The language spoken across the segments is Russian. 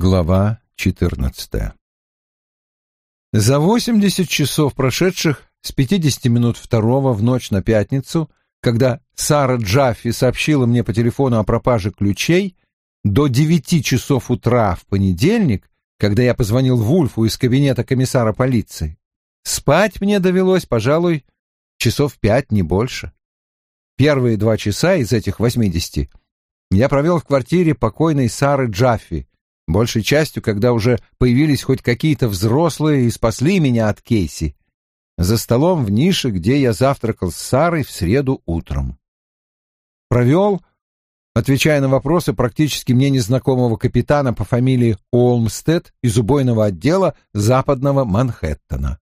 Глава 14. За 80 часов прошедших с 50 минут второго в ночь на пятницу, когда Сара Джаффи сообщила мне по телефону о пропаже ключей, до 9 часов утра в понедельник, когда я позвонил Вульфу из кабинета комиссара полиции, спать мне довелось, пожалуй, часов пять, не больше. Первые два часа из этих 80 я провел в квартире покойной Сары Джаффи, большей частью, когда уже появились хоть какие-то взрослые и спасли меня от Кейси, за столом в нише, где я завтракал с Сарой в среду утром. Провел, отвечая на вопросы практически мне незнакомого капитана по фамилии Олмстед из убойного отдела западного Манхэттена.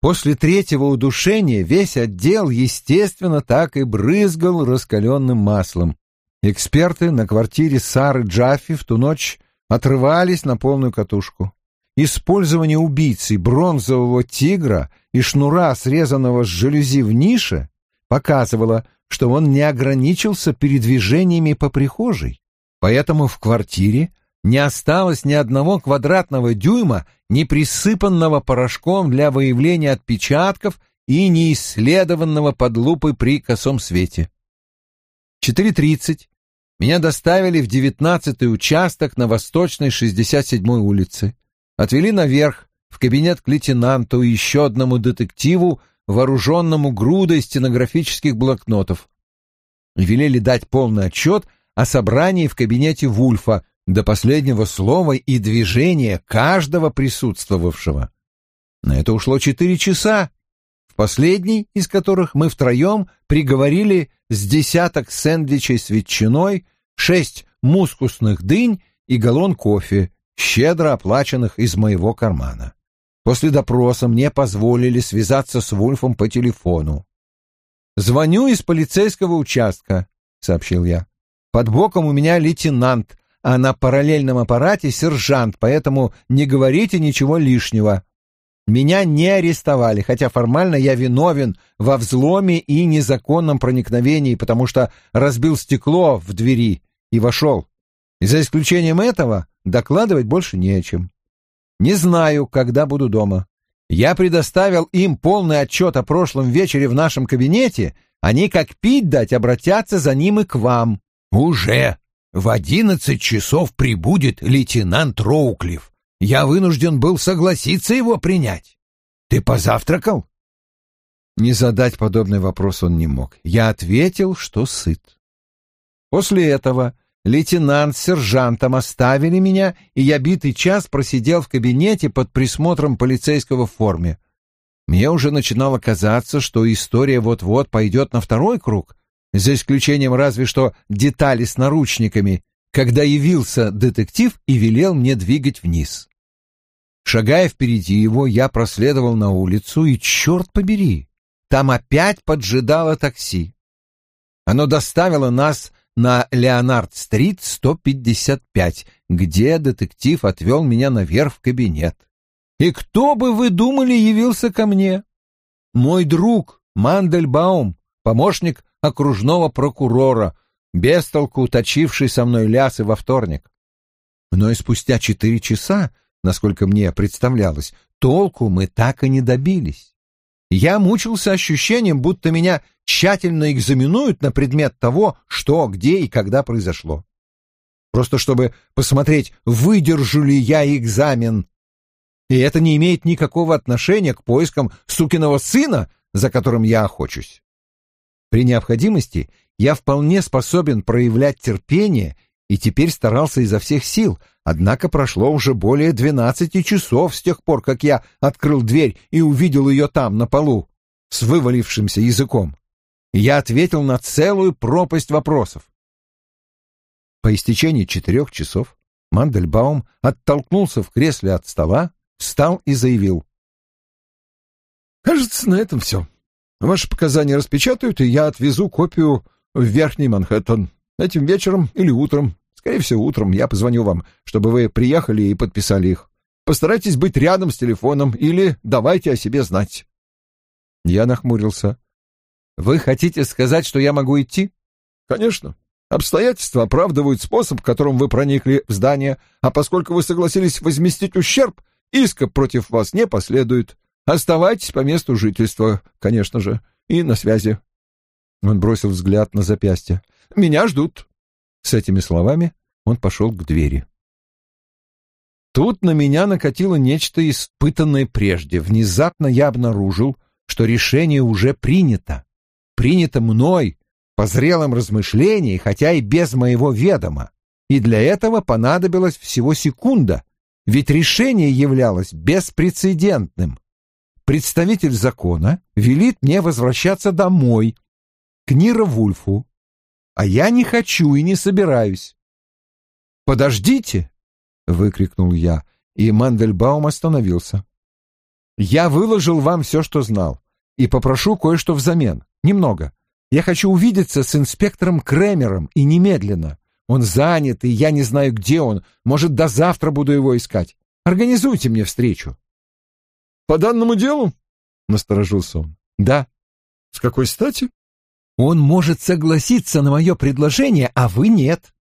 После третьего удушения весь отдел, естественно, так и брызгал раскаленным маслом. Эксперты на квартире Сары Джаффи в ту ночь отрывались на полную катушку. Использование убийцы бронзового тигра и шнура, срезанного с жалюзи в нише, показывало, что он не ограничился передвижениями по прихожей. Поэтому в квартире не осталось ни одного квадратного дюйма, не присыпанного порошком для выявления отпечатков и не исследованного под лупой при косом свете. 4.30. Меня доставили в девятнадцатый участок на восточной 67-й улице. Отвели наверх, в кабинет к лейтенанту и еще одному детективу, вооруженному грудой стенографических блокнотов. Велели дать полный отчет о собрании в кабинете Вульфа до последнего слова и движения каждого присутствовавшего. На это ушло четыре часа, в последний из которых мы втроем приговорили с десяток сэндвичей с ветчиной, шесть мускусных дынь и галлон кофе, щедро оплаченных из моего кармана. После допроса мне позволили связаться с Вульфом по телефону. «Звоню из полицейского участка», — сообщил я. «Под боком у меня лейтенант, а на параллельном аппарате сержант, поэтому не говорите ничего лишнего. Меня не арестовали, хотя формально я виновен во взломе и незаконном проникновении, потому что разбил стекло в двери и вошел. И за исключением этого докладывать больше не о чем. Не знаю, когда буду дома. Я предоставил им полный отчет о прошлом вечере в нашем кабинете. Они, как пить дать, обратятся за ним и к вам. Уже в одиннадцать часов прибудет лейтенант Роуклифф. Я вынужден был согласиться его принять. Ты позавтракал? Не задать подобный вопрос он не мог. Я ответил, что сыт. После этого Лейтенант с сержантом оставили меня, и я битый час просидел в кабинете под присмотром полицейского в форме. Мне уже начинало казаться, что история вот-вот пойдет на второй круг, за исключением разве что детали с наручниками, когда явился детектив и велел мне двигать вниз. Шагая впереди его, я проследовал на улицу, и, черт побери, там опять поджидало такси. Оно доставило нас на Леонард-стрит 155, где детектив отвел меня наверх в кабинет. И кто бы вы думали явился ко мне? Мой друг Мандельбаум, помощник окружного прокурора, бестолку уточивший со мной лясы во вторник. Но и спустя четыре часа, насколько мне представлялось, толку мы так и не добились. Я мучился ощущением, будто меня тщательно экзаменуют на предмет того, что, где и когда произошло. Просто чтобы посмотреть, выдержу ли я экзамен. И это не имеет никакого отношения к поискам сукиного сына, за которым я охочусь. При необходимости я вполне способен проявлять терпение и теперь старался изо всех сил, Однако прошло уже более двенадцати часов с тех пор, как я открыл дверь и увидел ее там, на полу, с вывалившимся языком. Я ответил на целую пропасть вопросов. По истечении четырех часов Мандельбаум оттолкнулся в кресле от стола, встал и заявил. «Кажется, на этом все. Ваши показания распечатают, и я отвезу копию в Верхний Манхэттен. Этим вечером или утром, Скорее всего, утром я позвоню вам, чтобы вы приехали и подписали их. Постарайтесь быть рядом с телефоном или давайте о себе знать». Я нахмурился. «Вы хотите сказать, что я могу идти?» «Конечно. Обстоятельства оправдывают способ, которым вы проникли в здание, а поскольку вы согласились возместить ущерб, иск против вас не последует. Оставайтесь по месту жительства, конечно же, и на связи». Он бросил взгляд на запястье. «Меня ждут». С этими словами он пошел к двери. Тут на меня накатило нечто испытанное прежде. Внезапно я обнаружил, что решение уже принято. Принято мной, по зрелым размышлениям, хотя и без моего ведома. И для этого понадобилась всего секунда, ведь решение являлось беспрецедентным. Представитель закона велит мне возвращаться домой, к Нира Вульфу, а я не хочу и не собираюсь. «Подождите!» — выкрикнул я, и Мандельбаум остановился. «Я выложил вам все, что знал, и попрошу кое-что взамен. Немного. Я хочу увидеться с инспектором Кремером, и немедленно. Он занят, и я не знаю, где он. Может, до завтра буду его искать. Организуйте мне встречу». «По данному делу?» — насторожился он. «Да». «С какой стати?» Он может согласиться на мое предложение, а вы нет.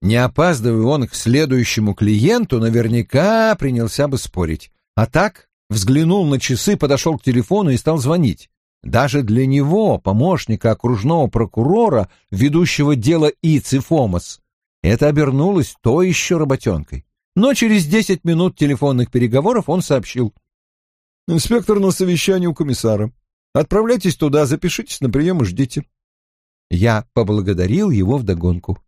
Не опаздывая он к следующему клиенту, наверняка принялся бы спорить. А так взглянул на часы, подошел к телефону и стал звонить. Даже для него, помощника окружного прокурора, ведущего дело ИЦИ ФОМОС, это обернулось то еще работенкой. Но через десять минут телефонных переговоров он сообщил. «Инспектор на совещании у комиссара. Отправляйтесь туда, запишитесь на прием и ждите». Я поблагодарил его вдогонку.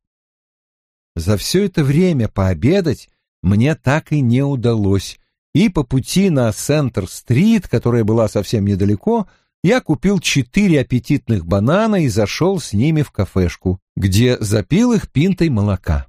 За все это время пообедать мне так и не удалось, и по пути на Сентер-стрит, которая была совсем недалеко, я купил четыре аппетитных банана и зашел с ними в кафешку, где запил их пинтой молока.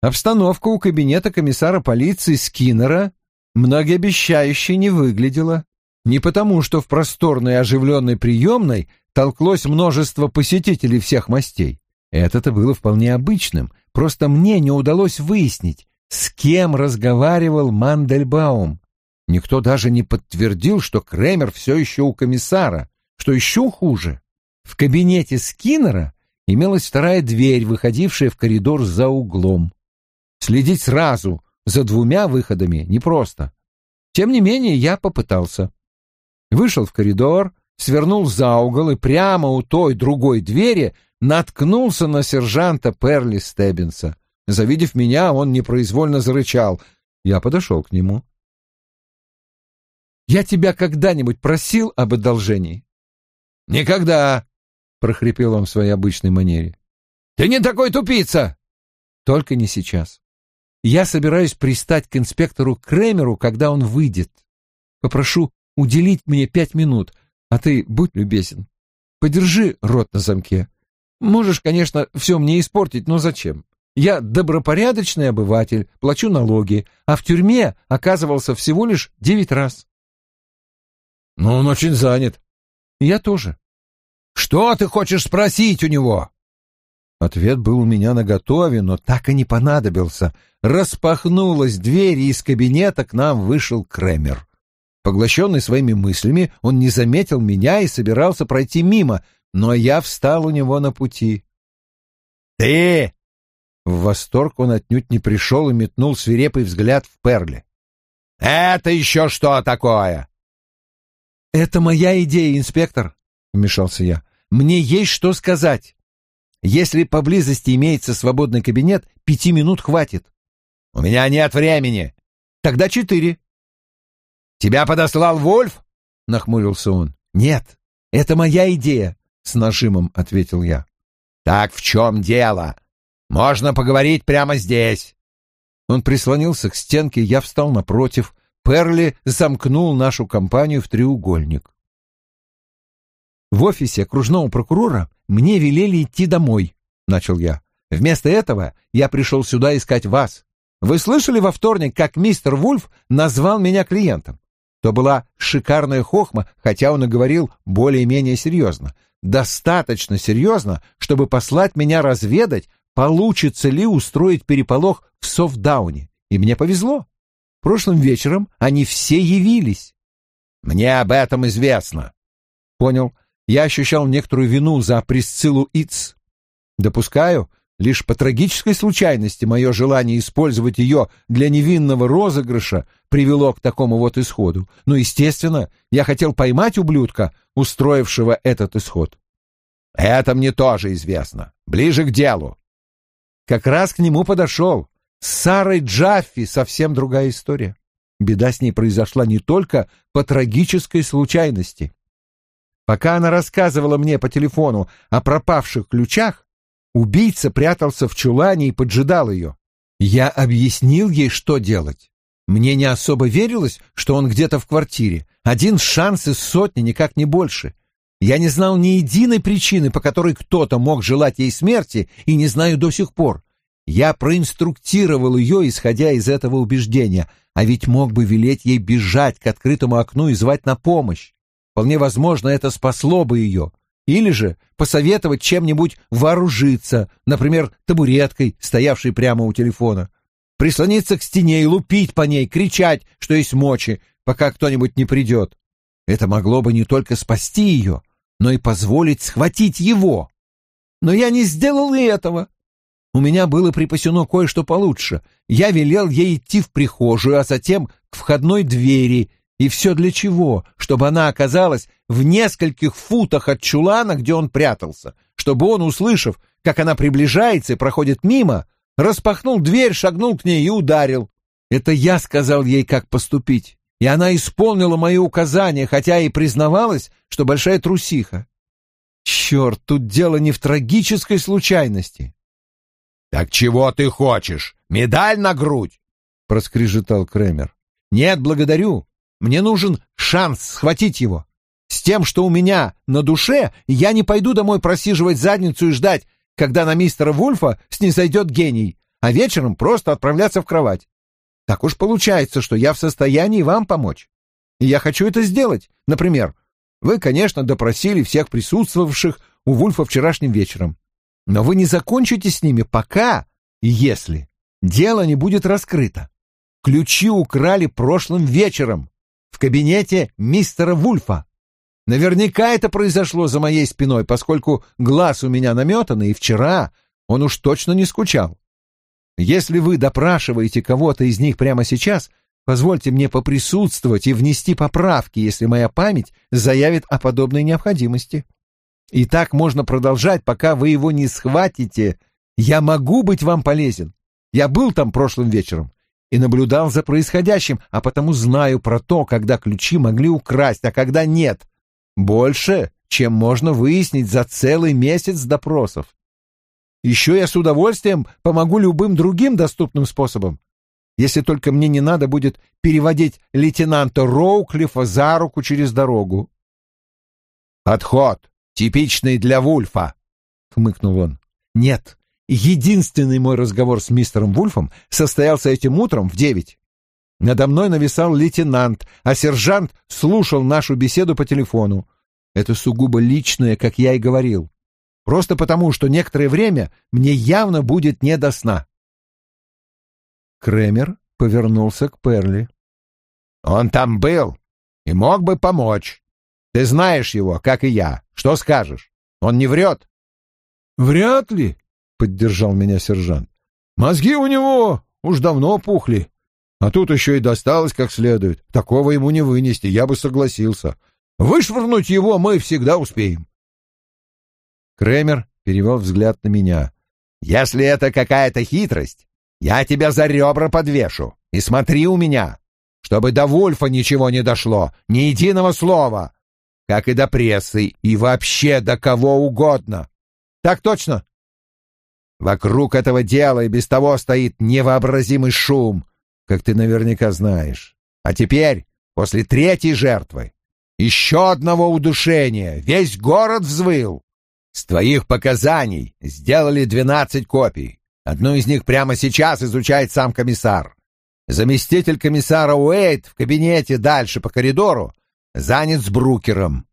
Обстановка у кабинета комиссара полиции Скиннера многообещающе не выглядела. Не потому, что в просторной оживленной приемной толклось множество посетителей всех мастей. Это-то было вполне обычным, просто мне не удалось выяснить, с кем разговаривал Мандельбаум. Никто даже не подтвердил, что Кремер все еще у комиссара. Что еще хуже, в кабинете Скиннера имелась вторая дверь, выходившая в коридор за углом. Следить сразу за двумя выходами непросто. Тем не менее, я попытался вышел в коридор, свернул за угол и прямо у той другой двери наткнулся на сержанта Перли Стеббинса. Завидев меня, он непроизвольно зарычал. Я подошел к нему. «Я тебя когда-нибудь просил об одолжении?» «Никогда!» — прохрипел он в своей обычной манере. «Ты не такой тупица!» «Только не сейчас. Я собираюсь пристать к инспектору Кремеру, когда он выйдет. Попрошу уделить мне пять минут, а ты будь любезен. Подержи рот на замке. Можешь, конечно, все мне испортить, но зачем? Я добропорядочный обыватель, плачу налоги, а в тюрьме оказывался всего лишь девять раз. Но он очень занят. Я тоже. Что ты хочешь спросить у него? Ответ был у меня наготове, но так и не понадобился. Распахнулась дверь, и из кабинета к нам вышел Кремер. Поглощенный своими мыслями, он не заметил меня и собирался пройти мимо, но я встал у него на пути. «Ты!» В восторг он отнюдь не пришел и метнул свирепый взгляд в Перли. «Это еще что такое?» «Это моя идея, инспектор», — вмешался я. «Мне есть что сказать. Если поблизости имеется свободный кабинет, пяти минут хватит». «У меня нет времени». «Тогда четыре». «Тебя подослал Вольф?» — нахмурился он. «Нет, это моя идея», — с нажимом ответил я. «Так в чем дело? Можно поговорить прямо здесь». Он прислонился к стенке, я встал напротив. Перли замкнул нашу компанию в треугольник. «В офисе окружного прокурора мне велели идти домой», — начал я. «Вместо этого я пришел сюда искать вас. Вы слышали во вторник, как мистер Вульф назвал меня клиентом? то была шикарная хохма, хотя он и говорил более-менее серьезно. Достаточно серьезно, чтобы послать меня разведать, получится ли устроить переполох в Софдауне. И мне повезло. Прошлым вечером они все явились. Мне об этом известно. Понял. Я ощущал некоторую вину за Присциллу Иц. Допускаю, Лишь по трагической случайности мое желание использовать ее для невинного розыгрыша привело к такому вот исходу. Но, естественно, я хотел поймать ублюдка, устроившего этот исход. Это мне тоже известно. Ближе к делу. Как раз к нему подошел. С Сарой Джаффи совсем другая история. Беда с ней произошла не только по трагической случайности. Пока она рассказывала мне по телефону о пропавших ключах, Убийца прятался в чулане и поджидал ее. Я объяснил ей, что делать. Мне не особо верилось, что он где-то в квартире. Один шанс из сотни, никак не больше. Я не знал ни единой причины, по которой кто-то мог желать ей смерти, и не знаю до сих пор. Я проинструктировал ее, исходя из этого убеждения, а ведь мог бы велеть ей бежать к открытому окну и звать на помощь. Вполне возможно, это спасло бы ее. Или же посоветовать чем-нибудь вооружиться, например, табуреткой, стоявшей прямо у телефона. Прислониться к стене и лупить по ней, кричать, что есть мочи, пока кто-нибудь не придет. Это могло бы не только спасти ее, но и позволить схватить его. Но я не сделал и этого. У меня было припасено кое-что получше. Я велел ей идти в прихожую, а затем к входной двери и все для чего? Чтобы она оказалась в нескольких футах от чулана, где он прятался. Чтобы он, услышав, как она приближается и проходит мимо, распахнул дверь, шагнул к ней и ударил. Это я сказал ей, как поступить. И она исполнила мои указания, хотя и признавалась, что большая трусиха. Черт, тут дело не в трагической случайности. «Так чего ты хочешь? Медаль на грудь!» — проскрежетал Кремер. «Нет, благодарю. Мне нужен шанс схватить его. С тем, что у меня на душе, я не пойду домой просиживать задницу и ждать, когда на мистера Вульфа снизойдет гений, а вечером просто отправляться в кровать. Так уж получается, что я в состоянии вам помочь. И я хочу это сделать. Например, вы, конечно, допросили всех присутствовавших у Вульфа вчерашним вечером. Но вы не закончите с ними пока, если дело не будет раскрыто. Ключи украли прошлым вечером в кабинете мистера Вульфа. Наверняка это произошло за моей спиной, поскольку глаз у меня наметан, и вчера он уж точно не скучал. Если вы допрашиваете кого-то из них прямо сейчас, позвольте мне поприсутствовать и внести поправки, если моя память заявит о подобной необходимости. И так можно продолжать, пока вы его не схватите. Я могу быть вам полезен. Я был там прошлым вечером и наблюдал за происходящим, а потому знаю про то, когда ключи могли украсть, а когда нет. Больше, чем можно выяснить за целый месяц допросов. Еще я с удовольствием помогу любым другим доступным способом. Если только мне не надо будет переводить лейтенанта Роуклифа за руку через дорогу. «Отход, типичный для Вульфа», — хмыкнул он. «Нет, Единственный мой разговор с мистером Вульфом состоялся этим утром в девять. Надо мной нависал лейтенант, а сержант слушал нашу беседу по телефону. Это сугубо личное, как я и говорил. Просто потому, что некоторое время мне явно будет не до сна. Кремер повернулся к Перли. «Он там был и мог бы помочь. Ты знаешь его, как и я. Что скажешь? Он не врет?» «Вряд ли», поддержал меня сержант. «Мозги у него уж давно пухли, а тут еще и досталось как следует. Такого ему не вынести, я бы согласился. Вышвырнуть его мы всегда успеем». Кремер перевел взгляд на меня. «Если это какая-то хитрость, я тебя за ребра подвешу. И смотри у меня, чтобы до Вольфа ничего не дошло, ни единого слова, как и до прессы, и вообще до кого угодно». «Так точно!» Вокруг этого дела и без того стоит невообразимый шум, как ты наверняка знаешь. А теперь, после третьей жертвы, еще одного удушения, весь город взвыл. С твоих показаний сделали двенадцать копий. Одну из них прямо сейчас изучает сам комиссар. Заместитель комиссара Уэйт в кабинете дальше по коридору занят с Брукером.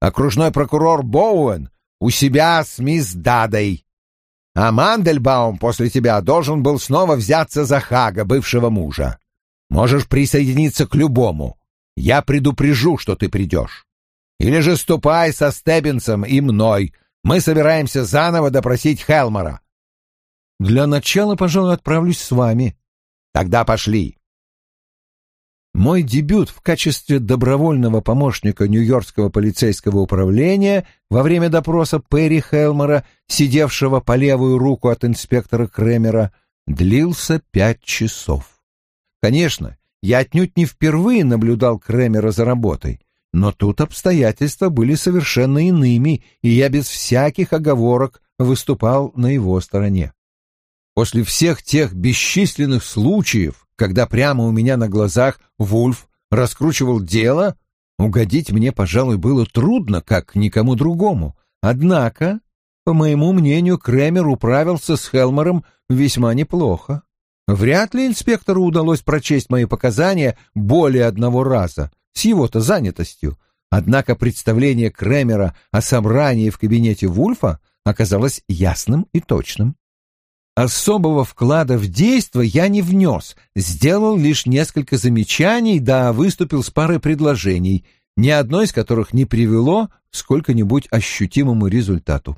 Окружной прокурор Боуэн у себя с мисс Дадой. А Баум после тебя должен был снова взяться за Хага, бывшего мужа. Можешь присоединиться к любому. Я предупрежу, что ты придешь. Или же ступай со Стеббинсом и мной. Мы собираемся заново допросить Хелмора. Для начала, пожалуй, отправлюсь с вами. Тогда пошли. Мой дебют в качестве добровольного помощника Нью-Йоркского полицейского управления во время допроса Перри Хелмера, сидевшего по левую руку от инспектора Кремера, длился пять часов. Конечно, я отнюдь не впервые наблюдал Кремера за работой, но тут обстоятельства были совершенно иными, и я без всяких оговорок выступал на его стороне. После всех тех бесчисленных случаев, когда прямо у меня на глазах Вульф раскручивал дело, угодить мне, пожалуй, было трудно, как никому другому. Однако, по моему мнению, Кремер управился с Хелмером весьма неплохо. Вряд ли инспектору удалось прочесть мои показания более одного раза, с его-то занятостью. Однако представление Кремера о собрании в кабинете Вульфа оказалось ясным и точным. Особого вклада в действо я не внес, сделал лишь несколько замечаний, да выступил с парой предложений, ни одно из которых не привело к сколько-нибудь ощутимому результату.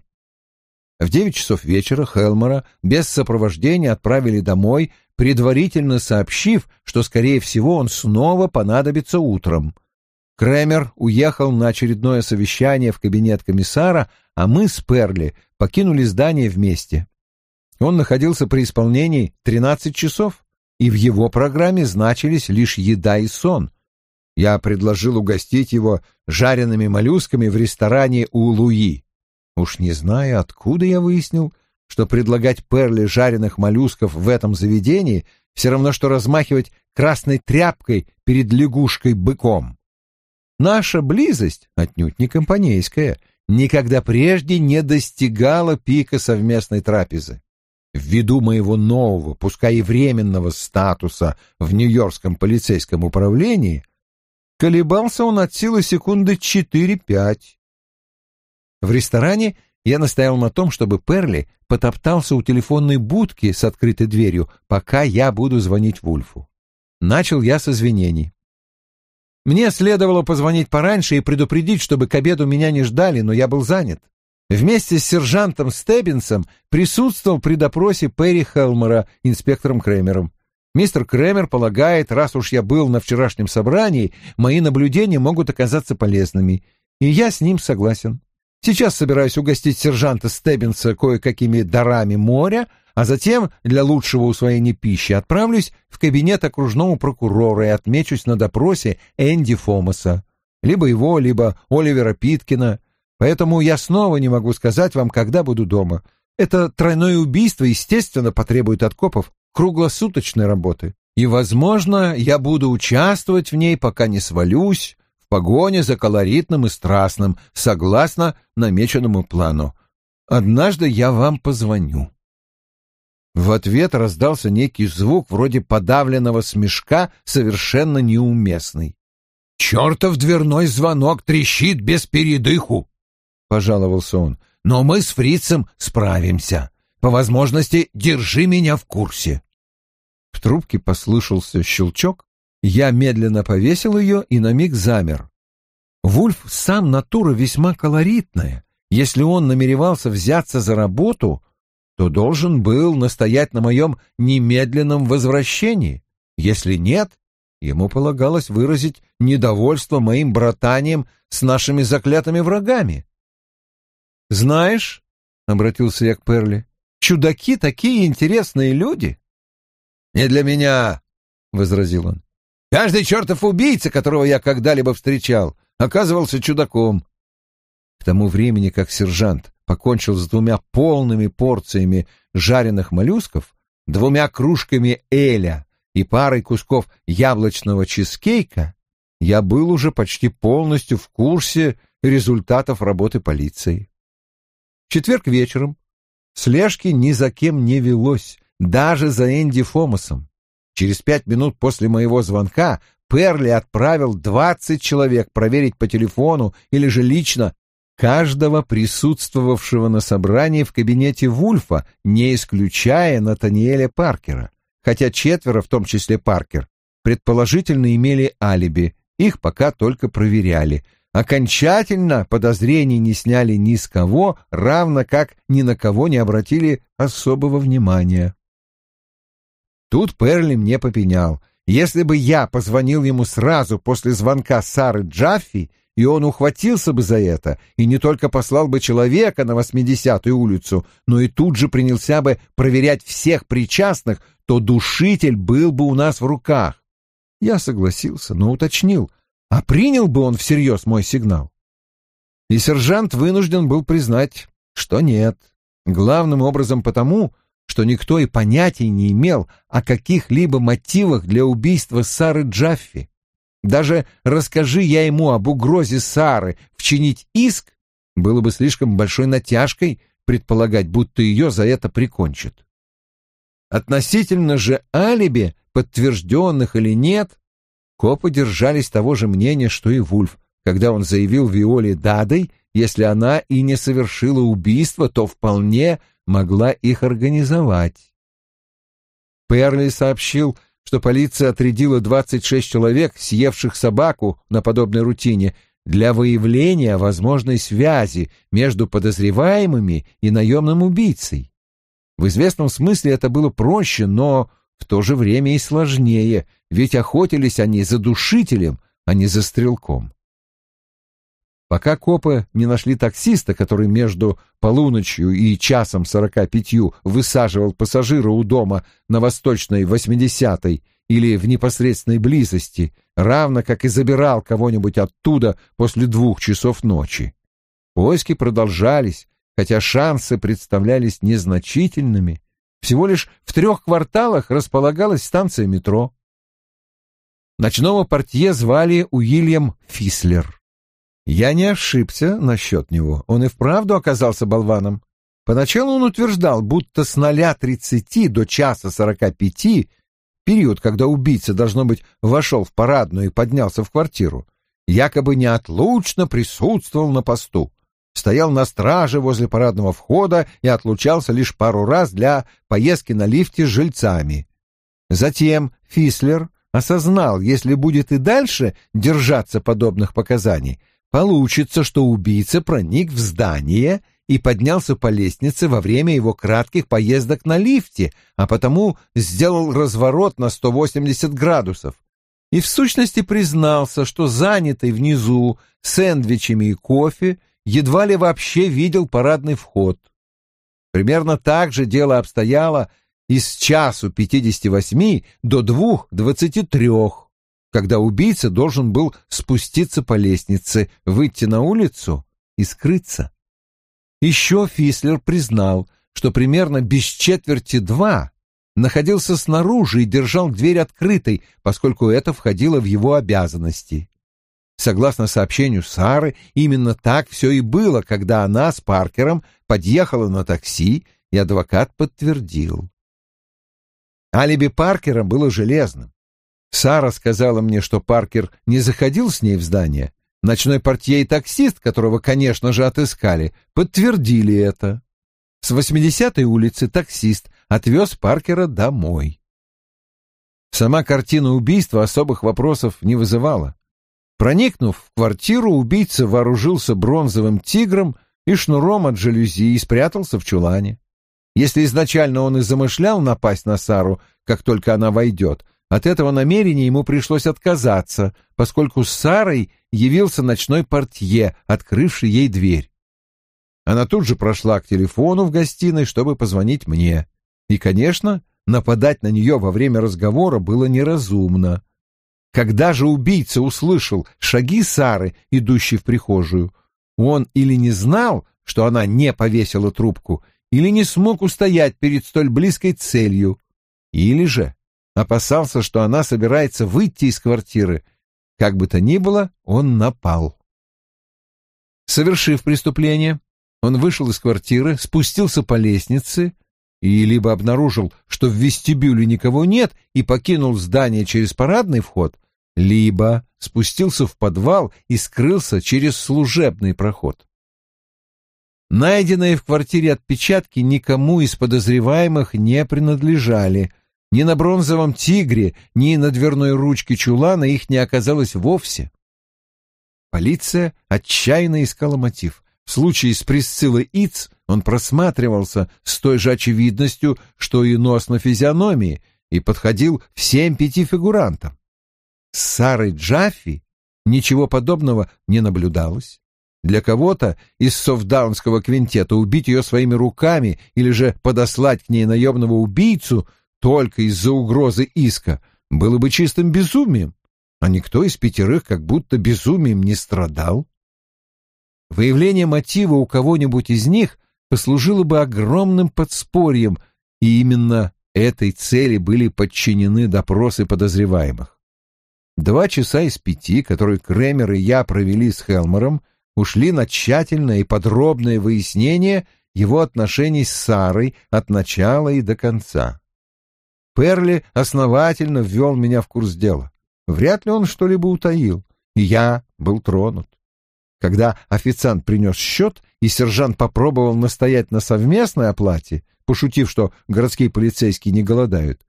В девять часов вечера Хелмора без сопровождения отправили домой, предварительно сообщив, что, скорее всего, он снова понадобится утром. Кремер уехал на очередное совещание в кабинет комиссара, а мы с Перли покинули здание вместе. Он находился при исполнении 13 часов, и в его программе значились лишь еда и сон. Я предложил угостить его жареными моллюсками в ресторане у Луи. Уж не знаю, откуда я выяснил, что предлагать Перли жареных моллюсков в этом заведении все равно, что размахивать красной тряпкой перед лягушкой-быком. Наша близость, отнюдь не компанейская, никогда прежде не достигала пика совместной трапезы. В виду моего нового, пускай и временного статуса в Нью-Йоркском полицейском управлении, колебался он от силы секунды 4-5. В ресторане я настоял на том, чтобы Перли потоптался у телефонной будки с открытой дверью, пока я буду звонить Вульфу. Начал я с извинений. Мне следовало позвонить пораньше и предупредить, чтобы к обеду меня не ждали, но я был занят. Вместе с сержантом Стеббинсом присутствовал при допросе Перри Хелмера инспектором Кремером. Мистер Кремер полагает, раз уж я был на вчерашнем собрании, мои наблюдения могут оказаться полезными. И я с ним согласен. Сейчас собираюсь угостить сержанта Стеббинса кое-какими дарами моря, а затем для лучшего усвоения пищи отправлюсь в кабинет окружного прокурора и отмечусь на допросе Энди Фомаса. Либо его, либо Оливера Питкина — Поэтому я снова не могу сказать вам, когда буду дома. Это тройное убийство, естественно, потребует от копов круглосуточной работы. И, возможно, я буду участвовать в ней, пока не свалюсь в погоне за колоритным и страстным, согласно намеченному плану. Однажды я вам позвоню». В ответ раздался некий звук вроде подавленного смешка, совершенно неуместный. «Чертов дверной звонок трещит без передыху!» пожаловался он. Но мы с Фрицем справимся. По возможности, держи меня в курсе. В трубке послышался щелчок. Я медленно повесил ее и на миг замер. Вульф сам натура весьма колоритная. Если он намеревался взяться за работу, то должен был настоять на моем немедленном возвращении. Если нет, ему полагалось выразить недовольство моим братанием с нашими заклятыми врагами. «Знаешь», — обратился я к Перли, — «чудаки такие интересные люди». «Не для меня», — возразил он. «Каждый чертов убийца, которого я когда-либо встречал, оказывался чудаком». К тому времени, как сержант покончил с двумя полными порциями жареных моллюсков, двумя кружками эля и парой кусков яблочного чизкейка, я был уже почти полностью в курсе результатов работы полиции четверг вечером слежки ни за кем не велось, даже за Энди Фомасом. Через пять минут после моего звонка Перли отправил двадцать человек проверить по телефону или же лично каждого присутствовавшего на собрании в кабинете Вульфа, не исключая Натаниэля Паркера, хотя четверо, в том числе Паркер, предположительно имели алиби, их пока только проверяли – окончательно подозрений не сняли ни с кого, равно как ни на кого не обратили особого внимания. Тут Перли мне попенял. Если бы я позвонил ему сразу после звонка Сары Джаффи, и он ухватился бы за это, и не только послал бы человека на 80-ю улицу, но и тут же принялся бы проверять всех причастных, то душитель был бы у нас в руках. Я согласился, но уточнил, а принял бы он всерьез мой сигнал? И сержант вынужден был признать, что нет. Главным образом потому, что никто и понятия не имел о каких-либо мотивах для убийства Сары Джаффи. Даже расскажи я ему об угрозе Сары вчинить иск, было бы слишком большой натяжкой предполагать, будто ее за это прикончат. Относительно же алиби, подтвержденных или нет, Копы держались того же мнения, что и Вульф, когда он заявил Виоле Дадой, если она и не совершила убийство, то вполне могла их организовать. Перли сообщил, что полиция отрядила 26 человек, съевших собаку на подобной рутине, для выявления возможной связи между подозреваемыми и наемным убийцей. В известном смысле это было проще, но в то же время и сложнее — ведь охотились они за душителем, а не за стрелком. Пока копы не нашли таксиста, который между полуночью и часом сорока пятью высаживал пассажира у дома на Восточной 80-й или в непосредственной близости, равно как и забирал кого-нибудь оттуда после двух часов ночи. Поиски продолжались, хотя шансы представлялись незначительными. Всего лишь в трех кварталах располагалась станция метро. Ночного портье звали Уильям Фислер. Я не ошибся насчет него, он и вправду оказался болваном. Поначалу он утверждал, будто с 0.30 до часа 45, период, когда убийца, должно быть, вошел в парадную и поднялся в квартиру, якобы неотлучно присутствовал на посту, стоял на страже возле парадного входа и отлучался лишь пару раз для поездки на лифте с жильцами. Затем Фислер осознал, если будет и дальше держаться подобных показаний, получится, что убийца проник в здание и поднялся по лестнице во время его кратких поездок на лифте, а потому сделал разворот на 180 градусов. И в сущности признался, что занятый внизу сэндвичами и кофе едва ли вообще видел парадный вход. Примерно так же дело обстояло из часу 58 до двух двадцати трех, когда убийца должен был спуститься по лестнице, выйти на улицу и скрыться. Еще Фислер признал, что примерно без четверти два находился снаружи и держал дверь открытой, поскольку это входило в его обязанности. Согласно сообщению Сары, именно так все и было, когда она с Паркером подъехала на такси, и адвокат подтвердил. Алиби Паркера было железным. Сара сказала мне, что Паркер не заходил с ней в здание. Ночной портье и таксист, которого, конечно же, отыскали, подтвердили это. С 80-й улицы таксист отвез Паркера домой. Сама картина убийства особых вопросов не вызывала. Проникнув в квартиру, убийца вооружился бронзовым тигром и шнуром от жалюзи и спрятался в чулане. Если изначально он и замышлял напасть на Сару, как только она войдет, от этого намерения ему пришлось отказаться, поскольку с Сарой явился ночной портье, открывший ей дверь. Она тут же прошла к телефону в гостиной, чтобы позвонить мне. И, конечно, нападать на нее во время разговора было неразумно. Когда же убийца услышал шаги Сары, идущей в прихожую, он или не знал, что она не повесила трубку, или не смог устоять перед столь близкой целью, или же опасался, что она собирается выйти из квартиры. Как бы то ни было, он напал. Совершив преступление, он вышел из квартиры, спустился по лестнице и либо обнаружил, что в вестибюле никого нет и покинул здание через парадный вход, либо спустился в подвал и скрылся через служебный проход. Найденные в квартире отпечатки никому из подозреваемых не принадлежали. Ни на бронзовом тигре, ни на дверной ручке чулана их не оказалось вовсе. Полиция отчаянно искала мотив. В случае с Присциллой Иц он просматривался с той же очевидностью, что и нос на физиономии, и подходил всем пяти фигурантам. С Сарой Джаффи ничего подобного не наблюдалось. Для кого-то из совдаунского квинтета убить ее своими руками или же подослать к ней наемного убийцу только из-за угрозы иска было бы чистым безумием, а никто из пятерых как будто безумием не страдал. Выявление мотива у кого-нибудь из них послужило бы огромным подспорьем, и именно этой цели были подчинены допросы подозреваемых. Два часа из пяти, которые Кремер и я провели с Хелмером, ушли на тщательное и подробное выяснение его отношений с Сарой от начала и до конца. Перли основательно ввел меня в курс дела. Вряд ли он что-либо утаил, и я был тронут. Когда официант принес счет, и сержант попробовал настоять на совместной оплате, пошутив, что городские полицейские не голодают,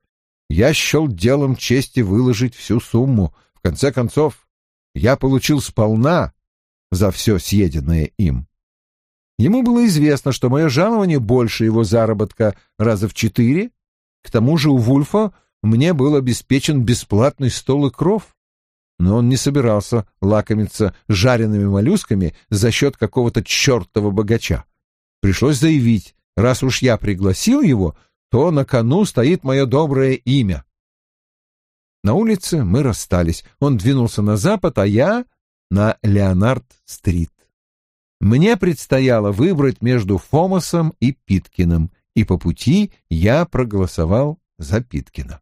я счел делом чести выложить всю сумму. В конце концов, я получил сполна за все съеденное им. Ему было известно, что мое жалование больше его заработка раза в четыре. К тому же у Вульфа мне был обеспечен бесплатный стол и кров. Но он не собирался лакомиться жареными моллюсками за счет какого-то чертова богача. Пришлось заявить, раз уж я пригласил его, то на кону стоит мое доброе имя. На улице мы расстались. Он двинулся на запад, а я на Леонард-стрит. Мне предстояло выбрать между Фомосом и Питкиным, и по пути я проголосовал за Питкина.